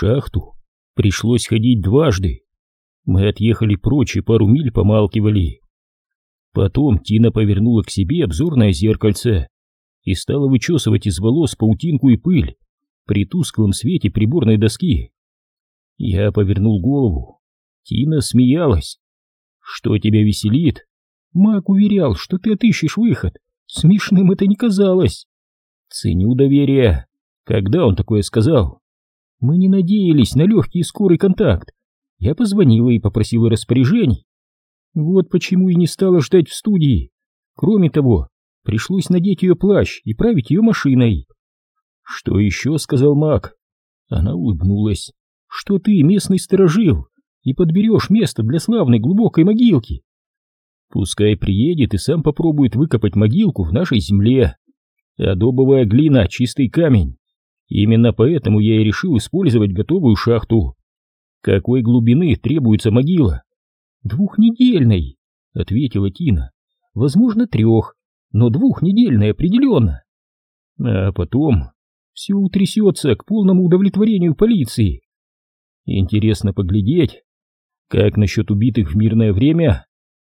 шахту пришлось ходить дважды. Мы отъехали прочь и пару миль помалкивали. Потом Тина повернула к себе обзорное зеркальце и стала вычесывать из волос паутинку и пыль при тусклом свете приборной доски. Я повернул голову. Тина смеялась. «Что тебя веселит?» Мак уверял, что ты отыщешь выход. Смешным это не казалось. Ценю доверие. Когда он такое сказал? Мы не надеялись на легкий и скорый контакт. Я позвонила и попросила распоряжений. Вот почему и не стала ждать в студии. Кроме того, пришлось надеть ее плащ и править ее машиной. Что еще, сказал Мак. Она улыбнулась. Что ты местный сторожил и подберешь место для славной глубокой могилки. Пускай приедет и сам попробует выкопать могилку в нашей земле. Адобовая глина — чистый камень. Именно поэтому я и решил использовать готовую шахту. Какой глубины требуется могила? Двухнедельной, — ответила Тина. Возможно, трех, но двухнедельной определенно. А потом все утрясется к полному удовлетворению полиции. Интересно поглядеть, как насчет убитых в мирное время?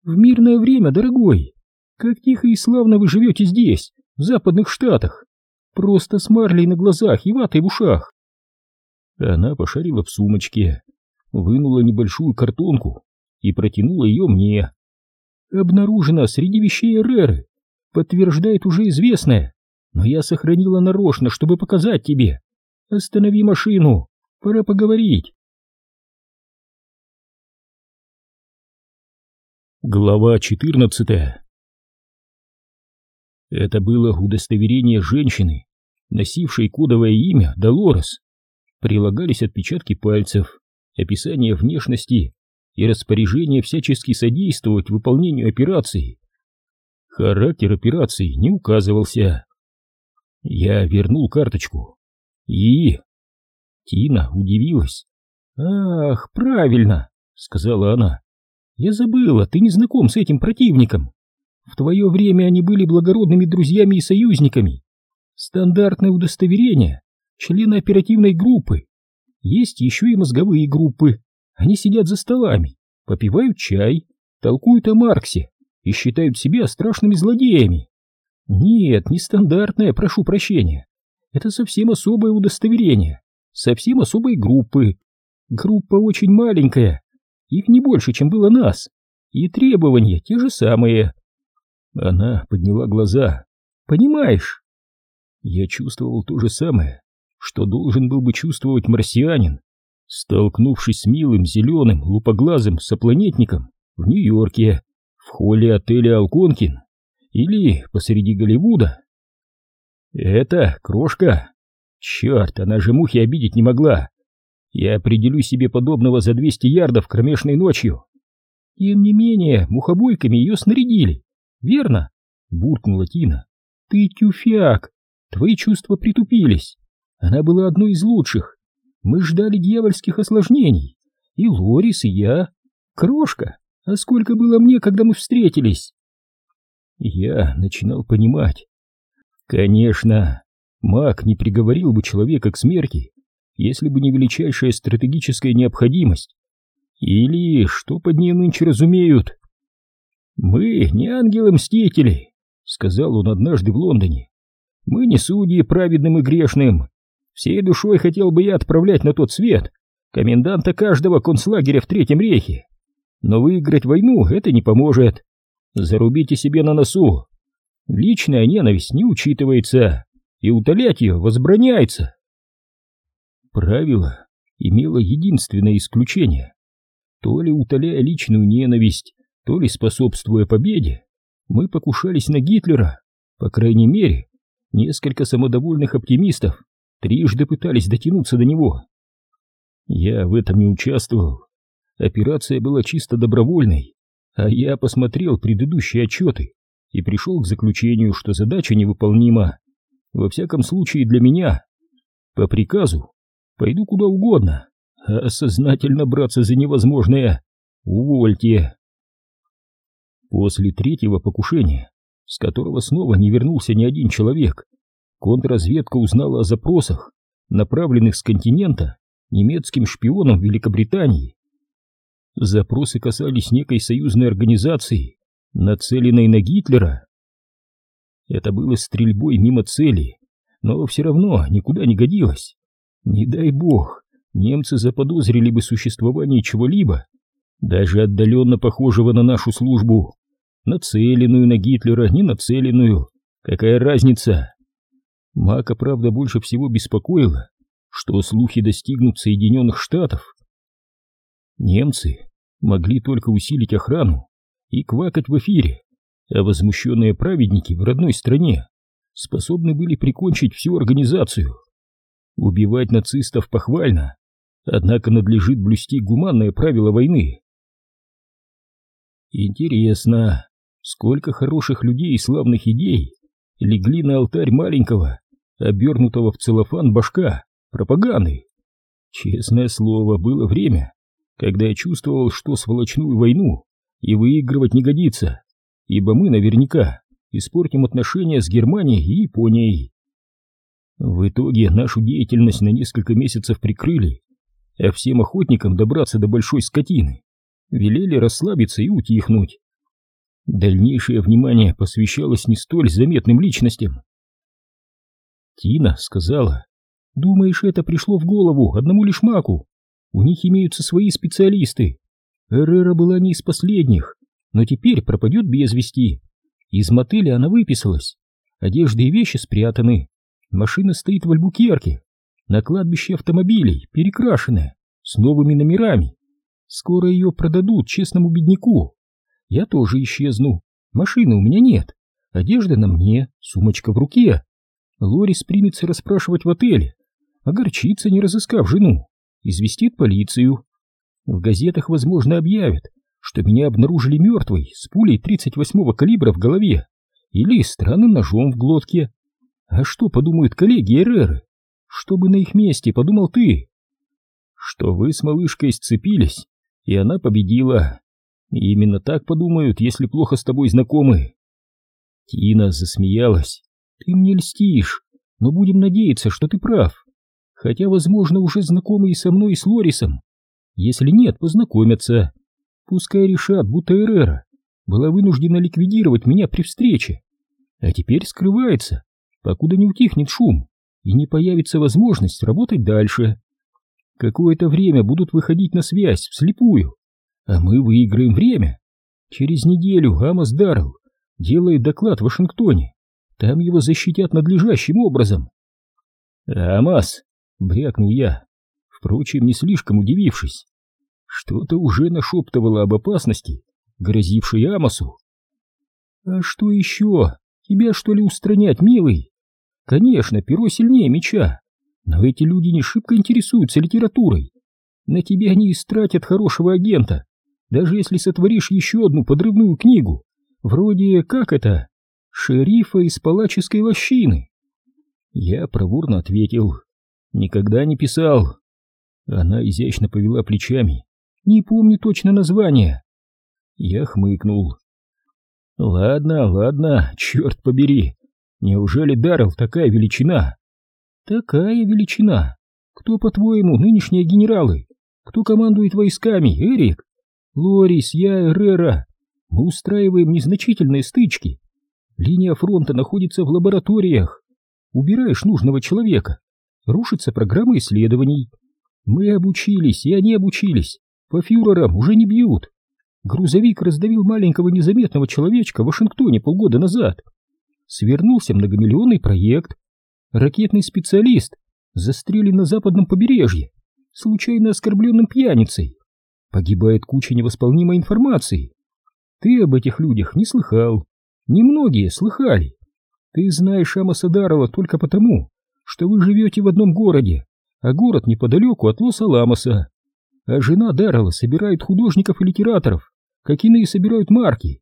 В мирное время, дорогой. Как тихо и славно вы живете здесь, в западных штатах. Просто с марлей на глазах и ватой в ушах. Она пошарила в сумочке, вынула небольшую картонку и протянула ее мне. Обнаружена среди вещей Эреры, подтверждает уже известное, но я сохранила нарочно, чтобы показать тебе. Останови машину, пора поговорить. Глава 14 Это было удостоверение женщины, носившей кодовое имя Долорес. Прилагались отпечатки пальцев, описание внешности и распоряжение всячески содействовать выполнению операции. Характер операции не указывался. Я вернул карточку. И... Тина удивилась. «Ах, правильно!» — сказала она. Я забыла, ты не знаком с этим противником. В твое время они были благородными друзьями и союзниками. Стандартное удостоверение, члены оперативной группы. Есть еще и мозговые группы. Они сидят за столами, попивают чай, толкуют о Марксе и считают себя страшными злодеями. Нет, не стандартное, прошу прощения. Это совсем особое удостоверение, совсем особой группы. Группа очень маленькая, их не больше, чем было нас. И требования те же самые. Она подняла глаза. Понимаешь? Я чувствовал то же самое, что должен был бы чувствовать марсианин, столкнувшись с милым зеленым лупоглазым сопланетником в Нью-Йорке, в холле отеля «Алконкин» или посреди Голливуда. Это крошка. Черт, она же мухи обидеть не могла. Я определю себе подобного за 200 ярдов кромешной ночью. Тем не менее, мухобойками ее снарядили. Верно? Буркнула Тина. Ты тюфяк. Твои чувства притупились. Она была одной из лучших. Мы ждали дьявольских осложнений. И Лорис, и я. Крошка. А сколько было мне, когда мы встретились? Я начинал понимать. Конечно, маг не приговорил бы человека к смерти, если бы не величайшая стратегическая необходимость. Или что под ней нынче разумеют? «Мы не ангелы-мстители», — сказал он однажды в Лондоне. «Мы не судьи праведным и грешным. Всей душой хотел бы я отправлять на тот свет коменданта каждого концлагеря в Третьем рейхе. Но выиграть войну это не поможет. Зарубите себе на носу. Личная ненависть не учитывается, и утолять ее возбраняется. Правило имело единственное исключение. То ли утоляя личную ненависть, то ли способствуя победе, мы покушались на Гитлера. По крайней мере, несколько самодовольных оптимистов трижды пытались дотянуться до него. Я в этом не участвовал. Операция была чисто добровольной, а я посмотрел предыдущие отчеты и пришел к заключению, что задача невыполнима. Во всяком случае для меня. По приказу Пойду куда угодно, а сознательно браться за невозможное увольте. После третьего покушения, с которого снова не вернулся ни один человек, контрразведка узнала о запросах, направленных с континента немецким шпионом Великобритании. Запросы касались некой союзной организации, нацеленной на Гитлера. Это было стрельбой мимо цели, но все равно никуда не годилось. Не дай бог, немцы заподозрили бы существование чего-либо, даже отдаленно похожего на нашу службу, нацеленную на Гитлера, не нацеленную, какая разница? Мака, правда, больше всего беспокоило, что слухи достигнут Соединенных Штатов. Немцы могли только усилить охрану и квакать в эфире, а возмущенные праведники в родной стране способны были прикончить всю организацию. Убивать нацистов похвально, однако надлежит блюсти гуманное правило войны. Интересно, сколько хороших людей и славных идей легли на алтарь маленького, обернутого в целлофан башка пропаганды. Честное слово, было время, когда я чувствовал, что сволочную войну и выигрывать не годится, ибо мы наверняка испортим отношения с Германией и Японией. В итоге нашу деятельность на несколько месяцев прикрыли, а всем охотникам добраться до большой скотины велели расслабиться и утихнуть. Дальнейшее внимание посвящалось не столь заметным личностям. Тина сказала, «Думаешь, это пришло в голову одному лишь маку? У них имеются свои специалисты. Эррера была не из последних, но теперь пропадет без вести. Из мотеля она выписалась. Одежда и вещи спрятаны. Машина стоит в Альбукерке. На кладбище автомобилей, перекрашенная, с новыми номерами. Скоро ее продадут честному бедняку. Я тоже исчезну. Машины у меня нет. Одежда на мне, сумочка в руке. Лорис примется расспрашивать в отеле. Огорчится, не разыскав жену. Известит полицию. В газетах, возможно, объявят, что меня обнаружили мертвой с пулей 38-го калибра в голове или странным ножом в глотке. А что подумают коллеги Эреры? Что бы на их месте подумал ты? Что вы с малышкой сцепились, и она победила. И именно так подумают, если плохо с тобой знакомы. Тина засмеялась. Ты мне льстишь, но будем надеяться, что ты прав. Хотя, возможно, уже знакомы и со мной, и с Лорисом. Если нет, познакомятся. Пускай решат, будто Эрера была вынуждена ликвидировать меня при встрече, а теперь скрывается, покуда не утихнет шум и не появится возможность работать дальше. Какое-то время будут выходить на связь вслепую, а мы выиграем время. Через неделю Амос Даррелл делает доклад в Вашингтоне, там его защитят надлежащим образом. «Амос!» — брякнул я, впрочем, не слишком удивившись. Что-то уже нашептывало об опасности, грозившей Амосу. «А что еще? Тебя, что ли, устранять, милый? Конечно, перо сильнее меча, но эти люди не шибко интересуются литературой. На тебя они истратят хорошего агента, даже если сотворишь еще одну подрывную книгу, вроде, как это, шерифа из палаческой лощины». Я проворно ответил, никогда не писал. Она изящно повела плечами, не помню точно название. Я хмыкнул. Ладно, ладно, черт побери. Неужели Даррелл такая величина? Такая величина. Кто, по-твоему, нынешние генералы? Кто командует войсками, Эрик? Лорис, я, Эррера. Мы устраиваем незначительные стычки. Линия фронта находится в лабораториях. Убираешь нужного человека. Рушится программа исследований. Мы обучились, и они обучились. По фюрерам уже не бьют. Грузовик раздавил маленького незаметного человечка в Вашингтоне полгода назад. Свернулся многомиллионный проект. Ракетный специалист застрелен на западном побережье, случайно оскорбленным пьяницей. Погибает куча невосполнимой информации. Ты об этих людях не слыхал. Немногие слыхали. Ты знаешь Амоса Дарова только потому, что вы живете в одном городе, а город неподалеку от Лос-Аламоса а жена Даррелла собирает художников и литераторов, как иные собирают марки.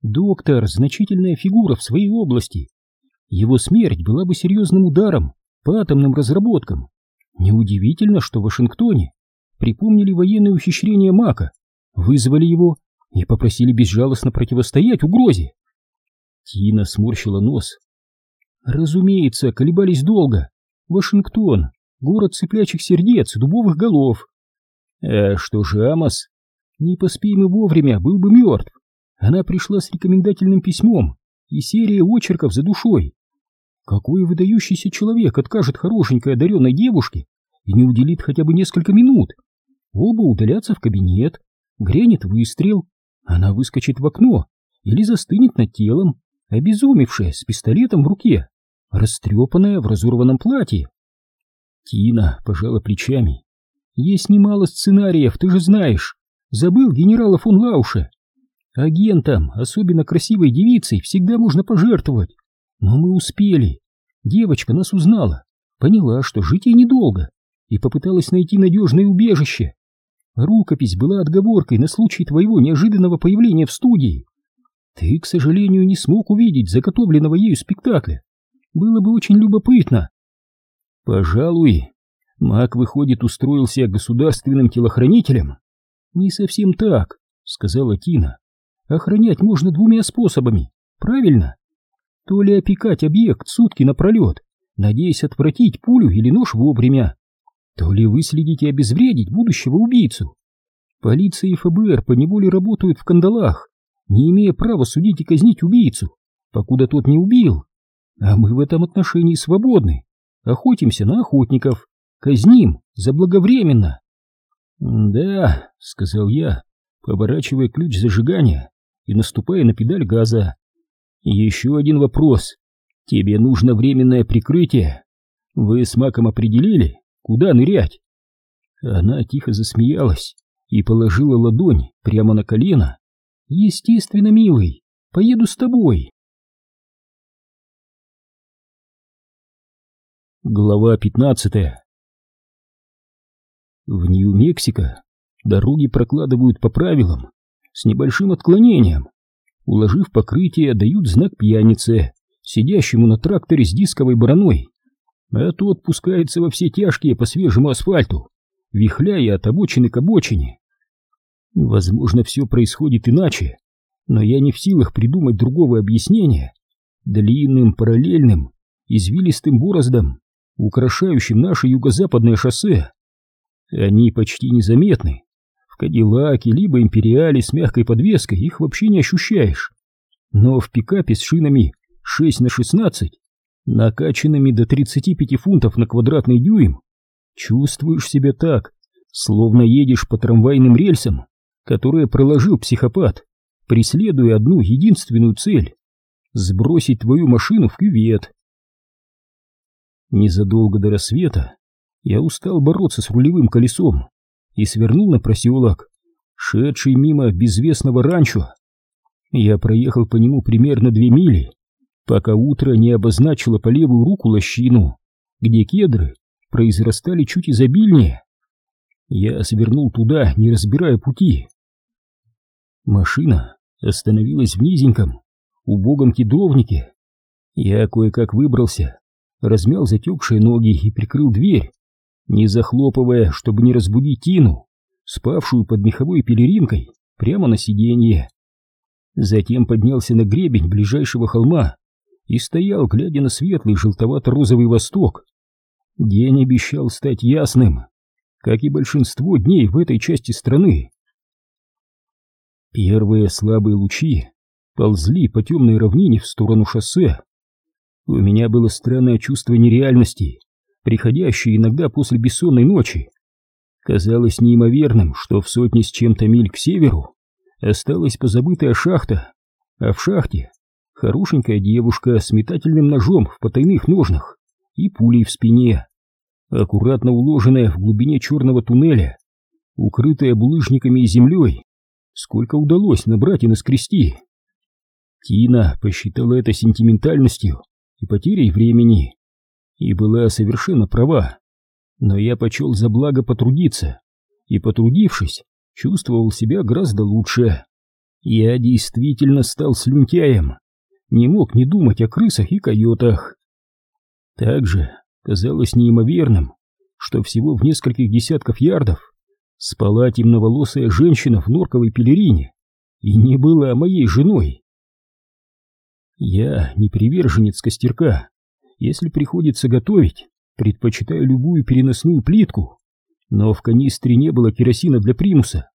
Доктор — значительная фигура в своей области. Его смерть была бы серьезным ударом по атомным разработкам. Неудивительно, что в Вашингтоне припомнили военные ухищрения Мака, вызвали его и попросили безжалостно противостоять угрозе. Тина сморщила нос. Разумеется, колебались долго. Вашингтон город цыплячих сердец и дубовых голов. А что же Амос? Не поспей мы вовремя, был бы мертв. Она пришла с рекомендательным письмом и серией очерков за душой. Какой выдающийся человек откажет хорошенькой одаренной девушке и не уделит хотя бы несколько минут? Оба удалятся в кабинет, грянет выстрел, она выскочит в окно или застынет над телом, обезумевшая с пистолетом в руке, растрепанная в разорванном платье. Тина пожала плечами. Есть немало сценариев, ты же знаешь. Забыл генерала фон Лауша. Агентам, особенно красивой девицей, всегда можно пожертвовать. Но мы успели. Девочка нас узнала, поняла, что жить ей недолго, и попыталась найти надежное убежище. Рукопись была отговоркой на случай твоего неожиданного появления в студии. Ты, к сожалению, не смог увидеть заготовленного ею спектакля. Было бы очень любопытно. Пожалуй, маг, выходит, устроился государственным телохранителем. Не совсем так, сказала Тина. Охранять можно двумя способами, правильно? То ли опекать объект сутки напролет, надеясь отвратить пулю или нож вовремя, то ли выследить и обезвредить будущего убийцу. Полиция и ФБР поневоле работают в кандалах, не имея права судить и казнить убийцу, покуда тот не убил. А мы в этом отношении свободны, охотимся на охотников, казним заблаговременно. «Да», — сказал я, поворачивая ключ зажигания и наступая на педаль газа. «Еще один вопрос. Тебе нужно временное прикрытие. Вы с Маком определили, куда нырять?» Она тихо засмеялась и положила ладонь прямо на колено. «Естественно, милый, поеду с тобой». Глава пятнадцатая В Нью-Мексико дороги прокладывают по правилам, с небольшим отклонением. Уложив покрытие, дают знак пьянице, сидящему на тракторе с дисковой бараной, а тот пускается во все тяжкие по свежему асфальту, вихляя от обочины к обочине. Возможно, все происходит иначе, но я не в силах придумать другого объяснения длинным, параллельным, извилистым бороздом, украшающим наше юго-западное шоссе. Они почти незаметны, Кадиллаке, либо Империале с мягкой подвеской их вообще не ощущаешь. Но в пикапе с шинами 6 на 16, накачанными до 35 фунтов на квадратный дюйм, чувствуешь себя так, словно едешь по трамвайным рельсам, которые проложил психопат, преследуя одну единственную цель — сбросить твою машину в кювет. Незадолго до рассвета я устал бороться с рулевым колесом, и свернул на проселок, шедший мимо безвестного ранчо. Я проехал по нему примерно две мили, пока утро не обозначило по левую руку лощину, где кедры произрастали чуть изобильнее. Я свернул туда, не разбирая пути. Машина остановилась в низеньком, убогом кедровнике. Я кое-как выбрался, размял затекшие ноги и прикрыл дверь, не захлопывая, чтобы не разбудить Тину, спавшую под меховой пелеринкой прямо на сиденье. Затем поднялся на гребень ближайшего холма и стоял, глядя на светлый желтовато-розовый восток. День обещал стать ясным, как и большинство дней в этой части страны. Первые слабые лучи ползли по темной равнине в сторону шоссе. У меня было странное чувство нереальности приходящие иногда после бессонной ночи. Казалось неимоверным, что в сотне с чем-то миль к северу осталась позабытая шахта, а в шахте хорошенькая девушка с метательным ножом в потайных ножнах и пулей в спине, аккуратно уложенная в глубине черного туннеля, укрытая булыжниками и землей, сколько удалось набрать и наскрести. Тина посчитала это сентиментальностью и потерей времени и была совершенно права. Но я почел за благо потрудиться, и, потрудившись, чувствовал себя гораздо лучше. Я действительно стал слюнтяем, не мог не думать о крысах и койотах. Также казалось неимоверным, что всего в нескольких десятков ярдов спала темноволосая женщина в норковой пелерине и не была моей женой. Я не приверженец костерка, если приходится готовить, предпочитаю любую переносную плитку, но в канистре не было керосина для примуса.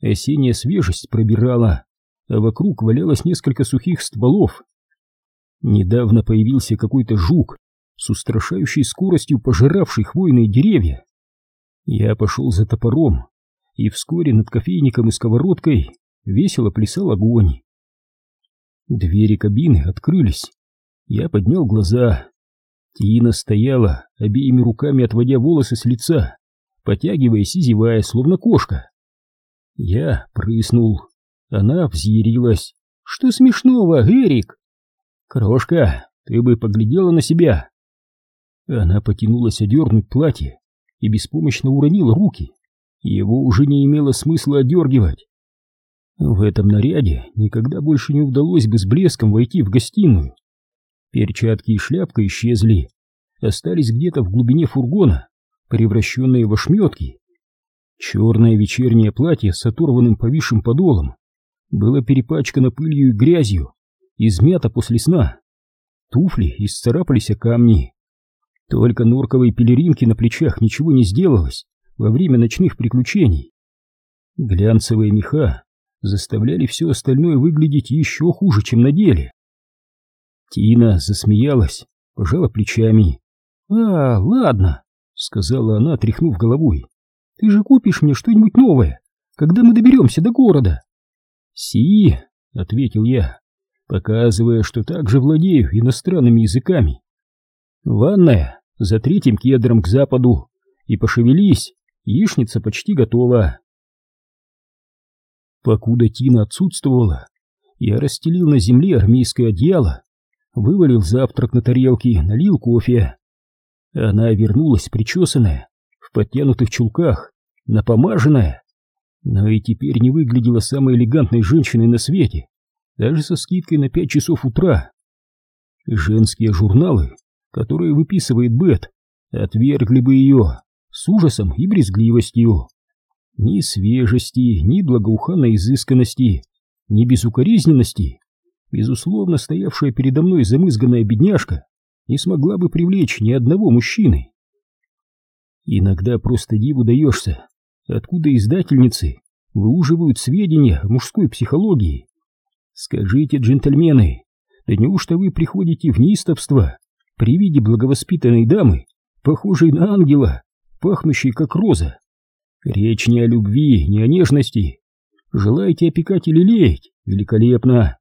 Осенняя свежесть пробирала, а вокруг валялось несколько сухих стволов. Недавно появился какой-то жук с устрашающей скоростью пожиравший хвойные деревья. Я пошел за топором, и вскоре над кофейником и сковородкой весело плясал огонь. Двери кабины открылись. Я поднял глаза. Тина стояла, обеими руками отводя волосы с лица, потягиваясь и зевая, словно кошка. Я прыснул. Она взъярилась. «Что смешного, Эрик?» «Крошка, ты бы поглядела на себя!» Она потянулась одернуть платье и беспомощно уронила руки. Его уже не имело смысла одергивать. В этом наряде никогда больше не удалось бы с блеском войти в гостиную. Перчатки и шляпка исчезли, остались где-то в глубине фургона, превращенные в ошметки. Черное вечернее платье с оторванным повисшим подолом было перепачкано пылью и грязью, измято после сна. Туфли исцарапались о камни. Только норковой пелеринки на плечах ничего не сделалось во время ночных приключений. Глянцевые меха заставляли все остальное выглядеть еще хуже, чем на деле. Тина засмеялась, пожала плечами. «А, ладно», — сказала она, тряхнув головой. «Ты же купишь мне что-нибудь новое, когда мы доберемся до города». «Си», — ответил я, показывая, что также владею иностранными языками. «Ванная за третьим кедром к западу, и пошевелись, яичница почти готова». Покуда Тина отсутствовала, я расстелил на земле армейское одеяло, вывалил завтрак на тарелки, налил кофе. Она вернулась причесанная, в подтянутых чулках, напомаженная, но и теперь не выглядела самой элегантной женщиной на свете, даже со скидкой на пять часов утра. Женские журналы, которые выписывает Бет, отвергли бы ее с ужасом и брезгливостью. Ни свежести, ни благоуханной изысканности, ни безукоризненности, безусловно, стоявшая передо мной замызганная бедняжка не смогла бы привлечь ни одного мужчины. Иногда просто диву даешься, откуда издательницы выуживают сведения о мужской психологии. Скажите, джентльмены, да неужто вы приходите в неистовство при виде благовоспитанной дамы, похожей на ангела, пахнущей как роза? Речь не о любви, не о нежности. Желаете опекать или лелеять? Великолепно.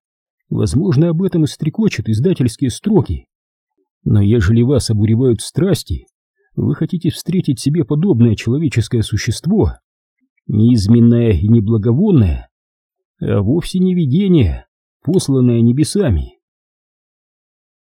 Возможно, об этом и стрекочут издательские строки. Но ежели вас обуревают страсти, вы хотите встретить себе подобное человеческое существо, неизменное и неблаговонное, а вовсе не видение, посланное небесами.